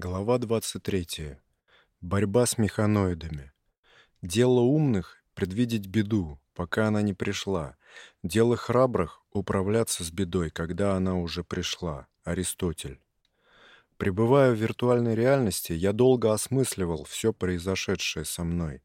Глава 23. Борьба с механоидами. Дело умных — предвидеть беду, пока она не пришла. Дело храбрых — управляться с бедой, когда она уже пришла. Аристотель. Пребывая в виртуальной реальности, я долго осмысливал все произошедшее со мной.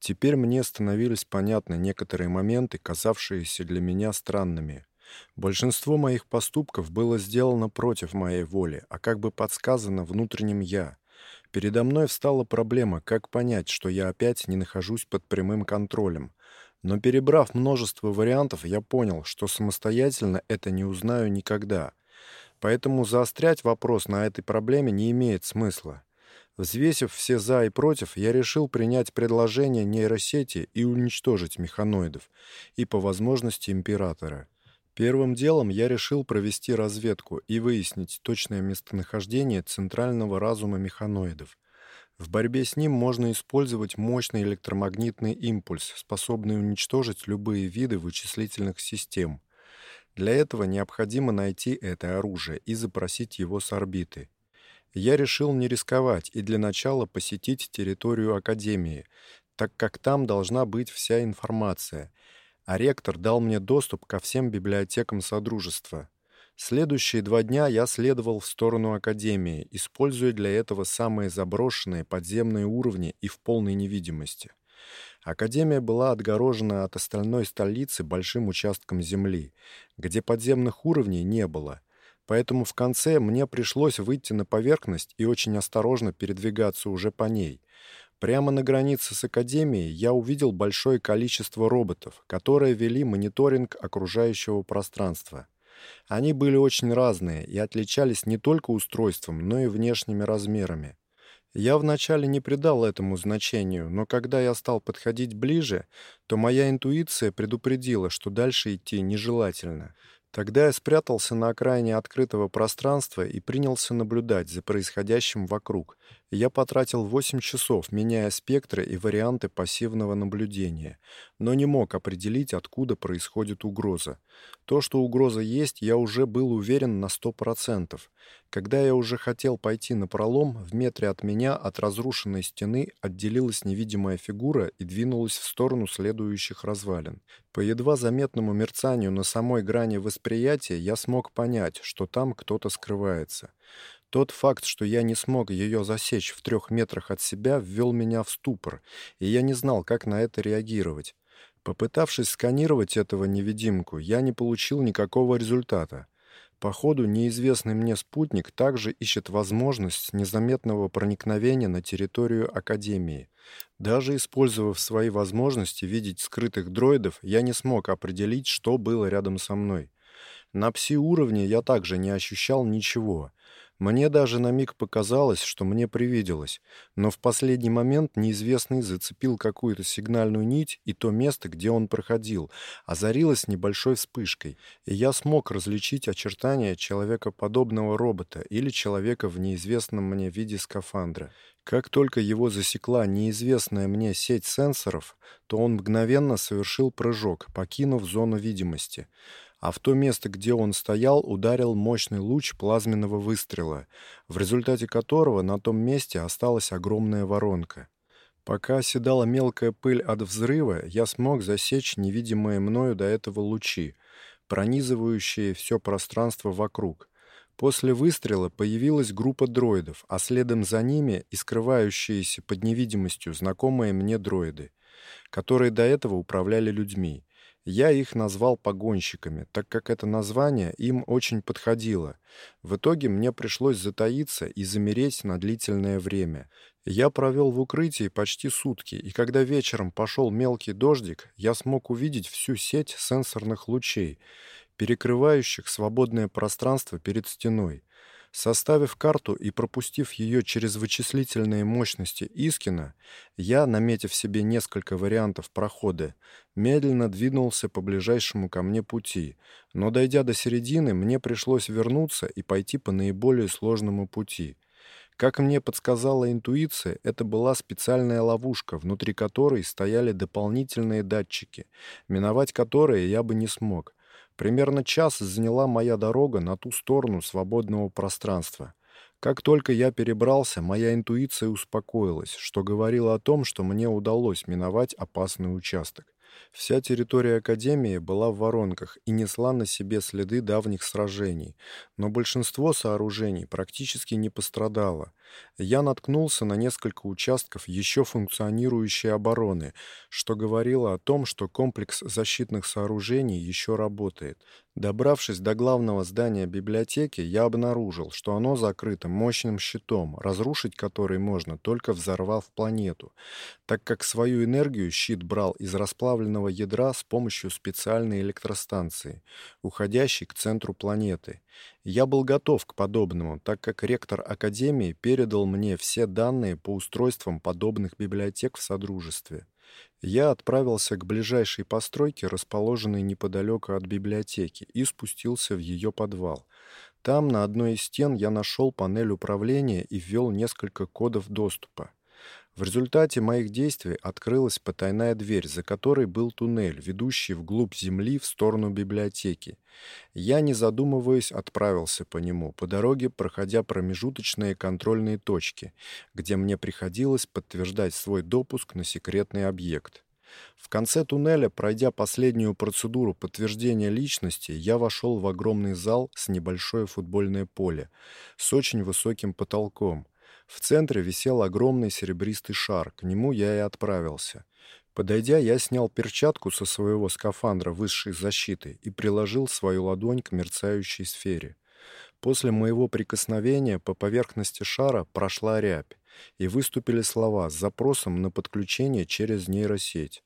Теперь мне становились понятны некоторые моменты, казавшиеся для меня странными. Большинство моих поступков было сделано против моей воли, а как бы подсказано внутренним «я». Передо мной встала проблема, как понять, что я опять не нахожусь под прямым контролем. Но перебрав множество вариантов, я понял, что самостоятельно это не узнаю никогда. Поэтому заострять вопрос на этой проблеме не имеет смысла. Взвесив все «за» и «против», я решил принять предложение нейросети и уничтожить механоидов, и по возможности императора. Первым делом я решил провести разведку и выяснить точное местонахождение центрального разума механоидов. В борьбе с ним можно использовать мощный электромагнитный импульс, способный уничтожить любые виды вычислительных систем. Для этого необходимо найти это оружие и запросить его с орбиты. Я решил не рисковать и для начала посетить территорию Академии, так как там должна быть вся информация — а ректор дал мне доступ ко всем библиотекам Содружества. Следующие два дня я следовал в сторону Академии, используя для этого самые заброшенные подземные уровни и в полной невидимости. Академия была отгорожена от остальной столицы большим участком земли, где подземных уровней не было, поэтому в конце мне пришлось выйти на поверхность и очень осторожно передвигаться уже по ней. Прямо на границе с Академией я увидел большое количество роботов, которые вели мониторинг окружающего пространства. Они были очень разные и отличались не только устройством, но и внешними размерами. Я вначале не придал этому значению, но когда я стал подходить ближе, то моя интуиция предупредила, что дальше идти нежелательно. Тогда я спрятался на окраине открытого пространства и принялся наблюдать за происходящим вокруг. Я потратил 8 часов, меняя спектры и варианты пассивного наблюдения, но не мог определить, откуда происходит угроза. То, что угроза есть, я уже был уверен на 100%. Когда я уже хотел пойти на пролом, в метре от меня от разрушенной стены отделилась невидимая фигура и двинулась в сторону следующих развалин. По едва заметному мерцанию на самой грани восприятия я смог понять, что там кто-то скрывается. Тот факт, что я не смог ее засечь в трех метрах от себя, ввел меня в ступор, и я не знал, как на это реагировать. Попытавшись сканировать этого невидимку, я не получил никакого результата. Походу, неизвестный мне спутник также ищет возможность незаметного проникновения на территорию Академии. Даже использовав свои возможности видеть скрытых дроидов, я не смог определить, что было рядом со мной. На пси-уровне я также не ощущал ничего. Мне даже на миг показалось, что мне привиделось, но в последний момент неизвестный зацепил какую-то сигнальную нить, и то место, где он проходил, озарилось небольшой вспышкой, и я смог различить очертания человекоподобного робота или человека в неизвестном мне виде скафандра. Как только его засекла неизвестная мне сеть сенсоров, то он мгновенно совершил прыжок, покинув зону видимости а в то место, где он стоял, ударил мощный луч плазменного выстрела, в результате которого на том месте осталась огромная воронка. Пока оседала мелкая пыль от взрыва, я смог засечь невидимые мною до этого лучи, пронизывающие все пространство вокруг. После выстрела появилась группа дроидов, а следом за ними и скрывающиеся под невидимостью знакомые мне дроиды, которые до этого управляли людьми. Я их назвал погонщиками, так как это название им очень подходило. В итоге мне пришлось затаиться и замереть на длительное время. Я провел в укрытии почти сутки, и когда вечером пошел мелкий дождик, я смог увидеть всю сеть сенсорных лучей, перекрывающих свободное пространство перед стеной. Составив карту и пропустив ее через вычислительные мощности Искина, я, наметив себе несколько вариантов прохода, медленно двинулся по ближайшему ко мне пути, но дойдя до середины, мне пришлось вернуться и пойти по наиболее сложному пути. Как мне подсказала интуиция, это была специальная ловушка, внутри которой стояли дополнительные датчики, миновать которые я бы не смог. Примерно час заняла моя дорога на ту сторону свободного пространства. Как только я перебрался, моя интуиция успокоилась, что говорило о том, что мне удалось миновать опасный участок. Вся территория Академии была в воронках и несла на себе следы давних сражений, но большинство сооружений практически не пострадало. Я наткнулся на несколько участков еще функционирующей обороны, что говорило о том, что комплекс защитных сооружений еще работает. Добравшись до главного здания библиотеки, я обнаружил, что оно закрыто мощным щитом, разрушить который можно только взорвав планету, так как свою энергию щит брал из расплавленного ядра с помощью специальной электростанции, уходящей к центру планеты. Я был готов к подобному, так как ректор Академии передал мне все данные по устройствам подобных библиотек в Содружестве. Я отправился к ближайшей постройке, расположенной неподалеку от библиотеки, и спустился в ее подвал. Там на одной из стен я нашел панель управления и ввел несколько кодов доступа. В результате моих действий открылась потайная дверь, за которой был туннель, ведущий вглубь земли в сторону библиотеки. Я, не задумываясь, отправился по нему, по дороге проходя промежуточные контрольные точки, где мне приходилось подтверждать свой допуск на секретный объект. В конце туннеля, пройдя последнюю процедуру подтверждения личности, я вошел в огромный зал с небольшое футбольное поле с очень высоким потолком – в центре висел огромный серебристый шар, к нему я и отправился. Подойдя, я снял перчатку со своего скафандра высшей защиты и приложил свою ладонь к мерцающей сфере. После моего прикосновения по поверхности шара прошла рябь, и выступили слова с запросом на подключение через нейросеть.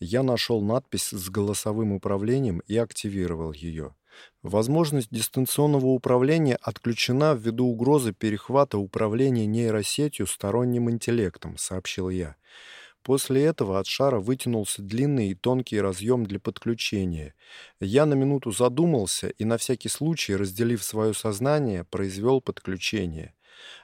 Я нашел надпись с голосовым управлением и активировал ее. Возможность дистанционного управления отключена ввиду угрозы перехвата управления нейросетью сторонним интеллектом, сообщил я. После этого от шара вытянулся длинный и тонкий разъем для подключения. Я на минуту задумался и на всякий случай, разделив свое сознание, произвел подключение.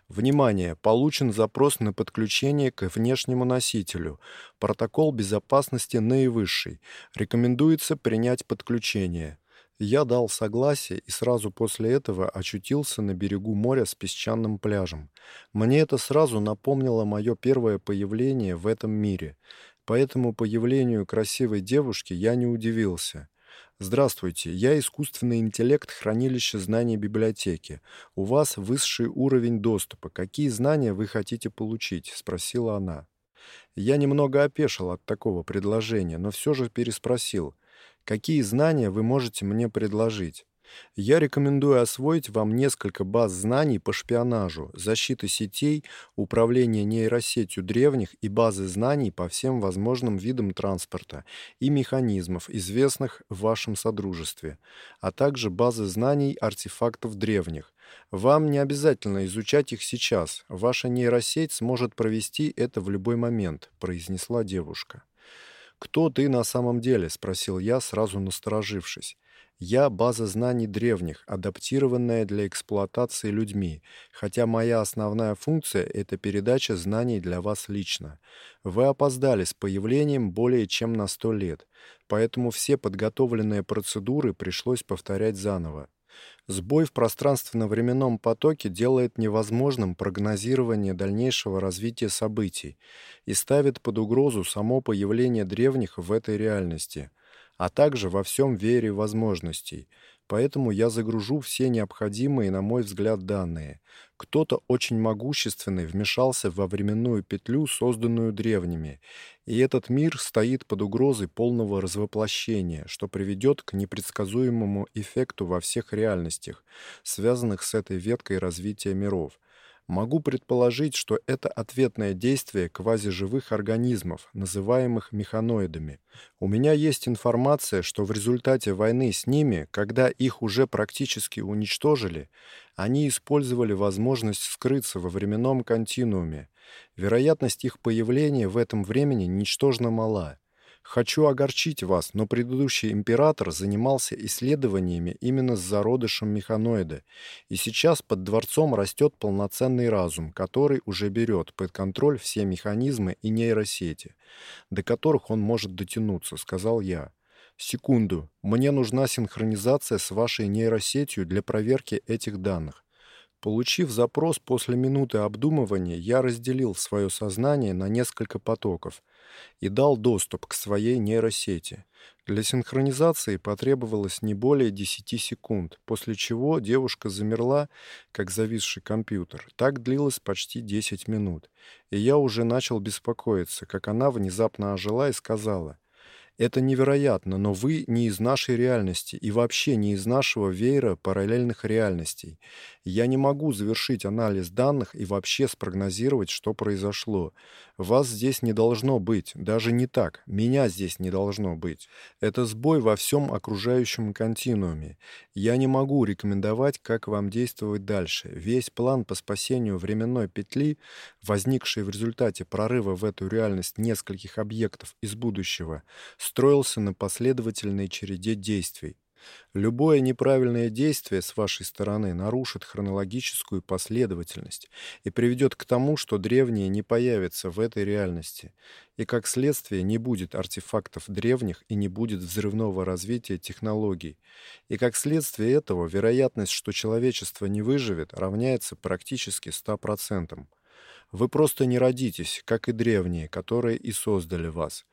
Внимание! Получен запрос на подключение к внешнему носителю. Протокол безопасности наивысший. Рекомендуется принять подключение. Я дал согласие и сразу после этого очутился на берегу моря с песчаным пляжем. Мне это сразу напомнило мое первое появление в этом мире. Поэтому появлению красивой девушки я не удивился. Здравствуйте, я искусственный интеллект хранилища знаний библиотеки. У вас высший уровень доступа. Какие знания вы хотите получить? спросила она. Я немного опешил от такого предложения, но все же переспросил: Какие знания вы можете мне предложить? Я рекомендую освоить вам несколько баз знаний по шпионажу, защиты сетей, управления нейросетью древних и базы знаний по всем возможным видам транспорта и механизмов, известных в вашем содружестве, а также базы знаний артефактов древних. Вам не обязательно изучать их сейчас. Ваша нейросеть сможет провести это в любой момент, произнесла девушка. «Кто ты на самом деле?» — спросил я, сразу насторожившись. «Я — база знаний древних, адаптированная для эксплуатации людьми, хотя моя основная функция — это передача знаний для вас лично. Вы опоздали с появлением более чем на сто лет, поэтому все подготовленные процедуры пришлось повторять заново. Сбой в пространственно-временном потоке делает невозможным прогнозирование дальнейшего развития событий и ставит под угрозу само появление древних в этой реальности, а также во всем вере возможностей, Поэтому я загружу все необходимые, на мой взгляд, данные. Кто-то очень могущественный вмешался во временную петлю, созданную древними, и этот мир стоит под угрозой полного развоплощения, что приведет к непредсказуемому эффекту во всех реальностях, связанных с этой веткой развития миров. Могу предположить, что это ответное действие квазиживых организмов, называемых механоидами. У меня есть информация, что в результате войны с ними, когда их уже практически уничтожили, они использовали возможность скрыться во временном континууме. Вероятность их появления в этом времени ничтожно мала. Хочу огорчить вас, но предыдущий император занимался исследованиями именно с зародышем механоида, и сейчас под дворцом растет полноценный разум, который уже берет под контроль все механизмы и нейросети, до которых он может дотянуться, сказал я. Секунду, мне нужна синхронизация с вашей нейросетью для проверки этих данных. Получив запрос после минуты обдумывания, я разделил свое сознание на несколько потоков и дал доступ к своей нейросети. Для синхронизации потребовалось не более 10 секунд, после чего девушка замерла, как зависший компьютер. Так длилось почти 10 минут, и я уже начал беспокоиться, как она внезапно ожила и сказала — это невероятно, но вы не из нашей реальности и вообще не из нашего веера параллельных реальностей. Я не могу завершить анализ данных и вообще спрогнозировать, что произошло. Вас здесь не должно быть, даже не так. Меня здесь не должно быть. Это сбой во всем окружающем континууме. Я не могу рекомендовать, как вам действовать дальше. Весь план по спасению временной петли, возникшей в результате прорыва в эту реальность нескольких объектов из будущего, строился на последовательной череде действий. Любое неправильное действие с вашей стороны нарушит хронологическую последовательность и приведет к тому, что древние не появятся в этой реальности, и как следствие не будет артефактов древних и не будет взрывного развития технологий. И как следствие этого вероятность, что человечество не выживет, равняется практически 100%. Вы просто не родитесь, как и древние, которые и создали вас.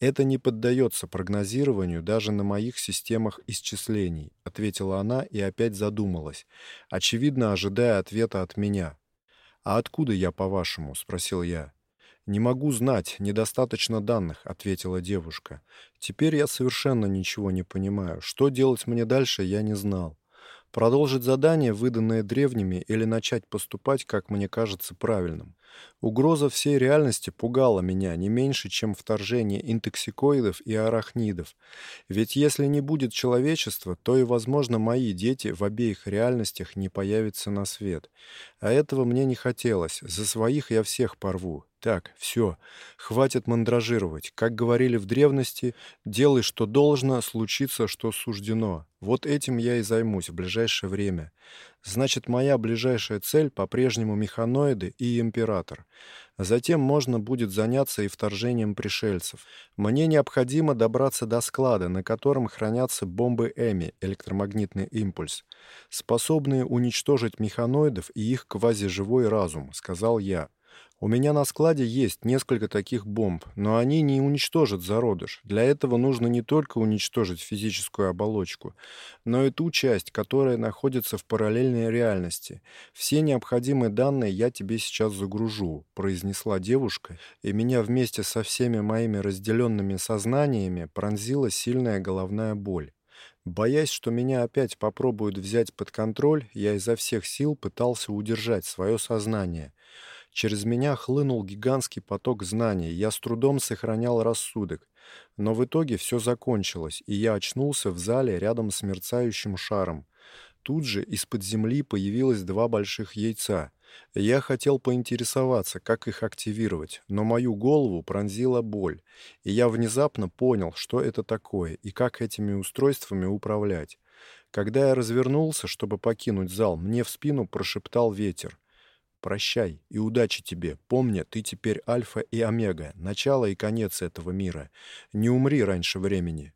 Это не поддается прогнозированию даже на моих системах исчислений, ответила она и опять задумалась, очевидно ожидая ответа от меня. А откуда я, по-вашему, спросил я. Не могу знать, недостаточно данных, ответила девушка. Теперь я совершенно ничего не понимаю. Что делать мне дальше, я не знал. Продолжить задание, выданное древними, или начать поступать, как мне кажется, правильным. Угроза всей реальности пугала меня не меньше, чем вторжение интоксикоидов и арахнидов. Ведь если не будет человечества, то и, возможно, мои дети в обеих реальностях не появятся на свет. А этого мне не хотелось. За своих я всех порву. Так, все, хватит мандражировать. Как говорили в древности, делай, что должно, случится, что суждено. Вот этим я и займусь в ближайшее время. Значит, моя ближайшая цель по-прежнему механоиды и император. Затем можно будет заняться и вторжением пришельцев. Мне необходимо добраться до склада, на котором хранятся бомбы Эми, электромагнитный импульс, способные уничтожить механоидов и их квазиживой разум, сказал я. У меня на складе есть несколько таких бомб, но они не уничтожат зародыш. Для этого нужно не только уничтожить физическую оболочку, но и ту часть, которая находится в параллельной реальности. Все необходимые данные я тебе сейчас загружу, произнесла девушка, и меня вместе со всеми моими разделенными сознаниями пронзила сильная головная боль. Боясь, что меня опять попробуют взять под контроль, я изо всех сил пытался удержать свое сознание. Через меня хлынул гигантский поток знаний, я с трудом сохранял рассудок. Но в итоге все закончилось, и я очнулся в зале рядом с мерцающим шаром. Тут же из-под земли появилось два больших яйца. Я хотел поинтересоваться, как их активировать, но мою голову пронзила боль, и я внезапно понял, что это такое и как этими устройствами управлять. Когда я развернулся, чтобы покинуть зал, мне в спину прошептал ветер. Прощай и удачи тебе. Помни, ты теперь альфа и омега, начало и конец этого мира. Не умри раньше времени.